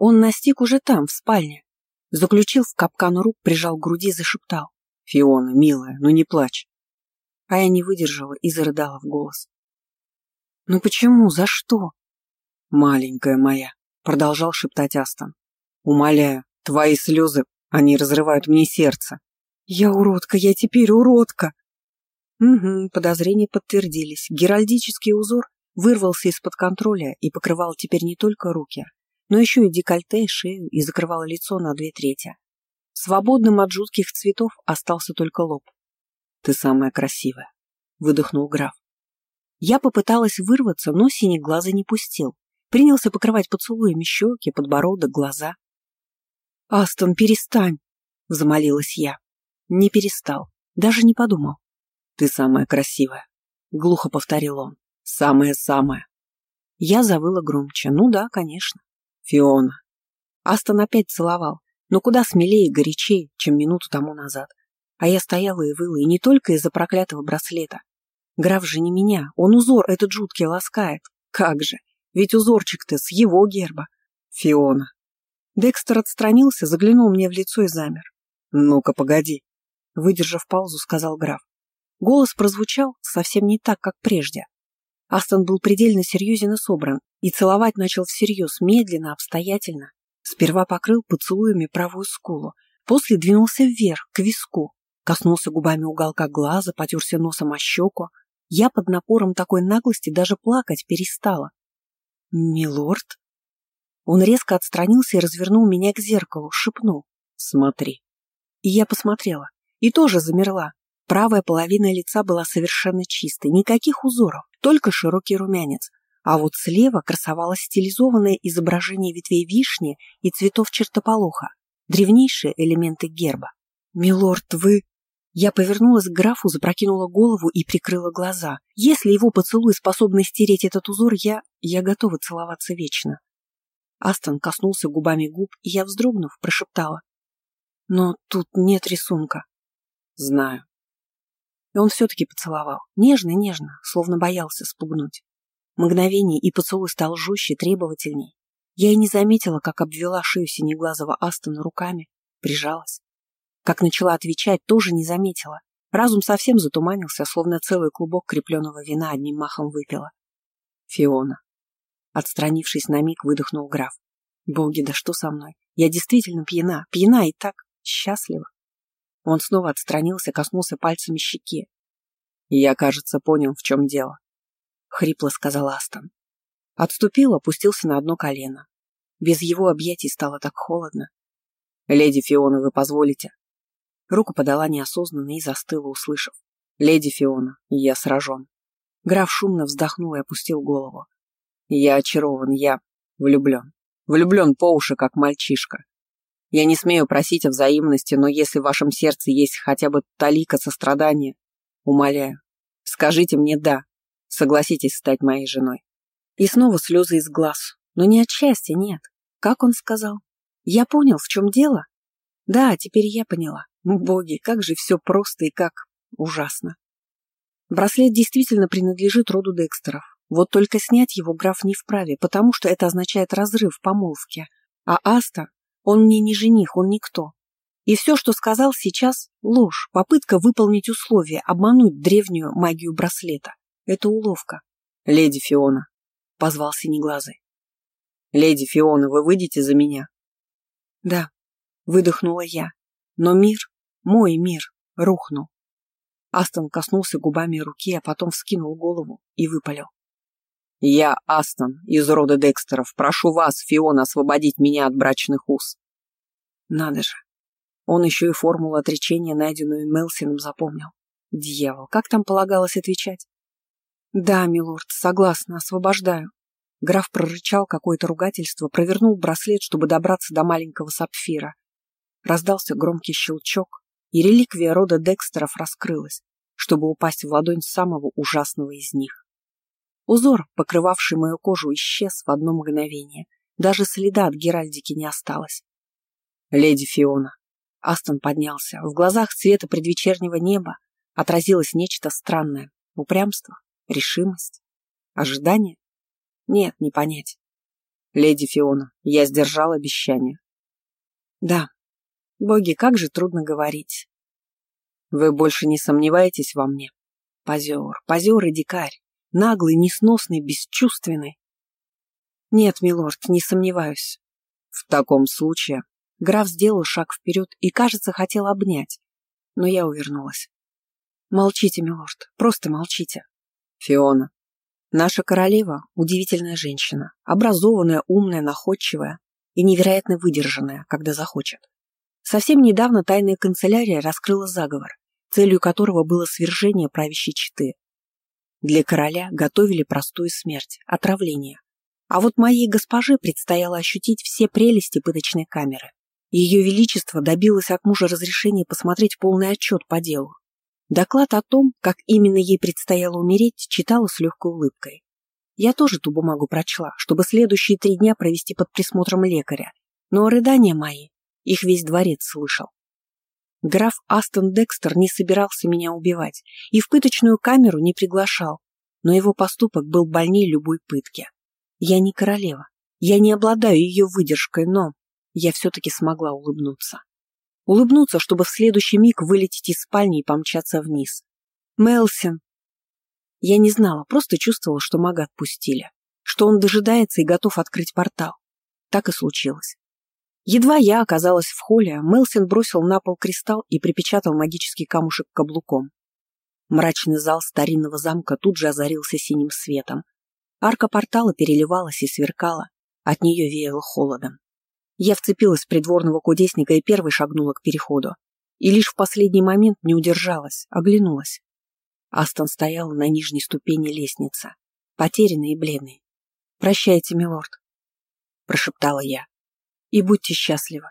Он настиг уже там, в спальне. Заключил в капкан рук, прижал к груди, зашептал. «Фиона, милая, ну не плачь». А я не выдержала и зарыдала в голос. «Ну почему? За что?» «Маленькая моя», — продолжал шептать Астон. «Умоляю, твои слезы, они разрывают мне сердце». «Я уродка, я теперь уродка!» Угу, подозрения подтвердились. Геральдический узор вырвался из-под контроля и покрывал теперь не только руки, но еще и декольте, шею и закрывал лицо на две трети. Свободным от жутких цветов остался только лоб. «Ты самая красивая», — выдохнул граф. Я попыталась вырваться, но синий глаза не пустил. Принялся покрывать поцелуями щеки, подбородок, глаза. «Астон, перестань!» — взмолилась я. Не перестал, даже не подумал. «Ты самая красивая», — глухо повторил он. «Самая-самая». Я завыла громче. Ну да, конечно. «Фиона». Астон опять целовал, но куда смелее и горячее, чем минуту тому назад. А я стояла и выла, и не только из-за проклятого браслета. Граф же не меня, он узор этот жуткий ласкает. Как же, ведь узорчик-то с его герба. Фиона. Декстер отстранился, заглянул мне в лицо и замер. «Ну-ка, погоди», — выдержав паузу, сказал граф. Голос прозвучал совсем не так, как прежде. Астон был предельно серьезен и собран, и целовать начал всерьез, медленно, обстоятельно. Сперва покрыл поцелуями правую скулу, после двинулся вверх, к виску, коснулся губами уголка глаза, потерся носом о щеку. Я под напором такой наглости даже плакать перестала. «Милорд?» Он резко отстранился и развернул меня к зеркалу, шепнул. «Смотри». И я посмотрела. И тоже замерла. Правая половина лица была совершенно чистой, никаких узоров, только широкий румянец. А вот слева красовалось стилизованное изображение ветвей вишни и цветов чертополоха, древнейшие элементы герба. «Милорд, вы...» Я повернулась к графу, запрокинула голову и прикрыла глаза. Если его поцелуй способны стереть этот узор, я... я готова целоваться вечно. Астон коснулся губами губ, и я, вздрогнув, прошептала. Но тут нет рисунка. Знаю. И он все-таки поцеловал. Нежно-нежно, словно боялся спугнуть. Мгновение, и поцелуй стал жестче, требовательней. Я и не заметила, как обвела шею синеглазого Астона руками, прижалась. Как начала отвечать, тоже не заметила. Разум совсем затуманился, словно целый клубок крепленного вина одним махом выпила. Фиона. Отстранившись на миг, выдохнул граф. Боги, да что со мной? Я действительно пьяна, пьяна и так счастлива. Он снова отстранился, коснулся пальцами щеки. «Я, кажется, понял, в чем дело», — хрипло сказал Астон. Отступил, опустился на одно колено. Без его объятий стало так холодно. «Леди Фиона, вы позволите?» Руку подала неосознанно и застыла, услышав. «Леди Фиона, я сражен». Граф шумно вздохнул и опустил голову. «Я очарован, я влюблен. Влюблен по уши, как мальчишка. Я не смею просить о взаимности, но если в вашем сердце есть хотя бы талика сострадания, умоляю, скажите мне «да», согласитесь стать моей женой. И снова слезы из глаз, но не от счастья, нет. Как он сказал? Я понял, в чем дело? Да, теперь я поняла. Боги, как же все просто и как ужасно. Браслет действительно принадлежит роду Декстеров. Вот только снять его граф не вправе, потому что это означает разрыв помолвки. А Аста он мне не жених, он никто. И все, что сказал сейчас, ложь, попытка выполнить условия, обмануть древнюю магию браслета. Это уловка. «Леди Фиона», — позвал Синеглазый. «Леди Фиона, вы выйдете за меня?» «Да», — выдохнула я. Но мир, мой мир, рухнул. Астон коснулся губами руки, а потом вскинул голову и выпалил. «Я, Астон, из рода Декстеров, прошу вас, Фиона, освободить меня от брачных уз». Надо же. Он еще и формулу отречения, найденную Мелсином, запомнил. Дьявол, как там полагалось отвечать? Да, милорд, согласна, освобождаю. Граф прорычал какое-то ругательство, провернул браслет, чтобы добраться до маленького сапфира. Раздался громкий щелчок, и реликвия рода Декстеров раскрылась, чтобы упасть в ладонь самого ужасного из них. Узор, покрывавший мою кожу, исчез в одно мгновение. Даже следа от Геральдики не осталось. «Леди Фиона». Астон поднялся. В глазах цвета предвечернего неба отразилось нечто странное. Упрямство, решимость, ожидание. Нет, не понять. Леди Фиона, я сдержал обещание. Да. Боги, как же трудно говорить. Вы больше не сомневаетесь во мне? Позер, позер и дикарь. Наглый, несносный, бесчувственный. Нет, милорд, не сомневаюсь. В таком случае... Граф сделал шаг вперед и, кажется, хотел обнять, но я увернулась. Молчите, милорд, просто молчите. Фиона. Наша королева – удивительная женщина, образованная, умная, находчивая и невероятно выдержанная, когда захочет. Совсем недавно тайная канцелярия раскрыла заговор, целью которого было свержение правящей четы. Для короля готовили простую смерть – отравление. А вот моей госпоже предстояло ощутить все прелести пыточной камеры. Ее Величество добилось от мужа разрешения посмотреть полный отчет по делу. Доклад о том, как именно ей предстояло умереть, читала с легкой улыбкой. Я тоже ту бумагу прочла, чтобы следующие три дня провести под присмотром лекаря, но рыдания мои, их весь дворец слышал. Граф Астон Декстер не собирался меня убивать и в пыточную камеру не приглашал, но его поступок был больнее любой пытки. Я не королева, я не обладаю ее выдержкой, но я все-таки смогла улыбнуться. Улыбнуться, чтобы в следующий миг вылететь из спальни и помчаться вниз. Мелсин. Я не знала, просто чувствовала, что мага отпустили, что он дожидается и готов открыть портал. Так и случилось. Едва я оказалась в холле, Мелсин бросил на пол кристалл и припечатал магический камушек каблуком. Мрачный зал старинного замка тут же озарился синим светом, Арка портала переливалась и сверкала, от нее веяло холодом. Я вцепилась в придворного кудесника и первой шагнула к переходу. И лишь в последний момент не удержалась, оглянулась. Астон стоял на нижней ступени лестницы, потерянный и бледный. «Прощайте, милорд», — прошептала я. «И будьте счастливы».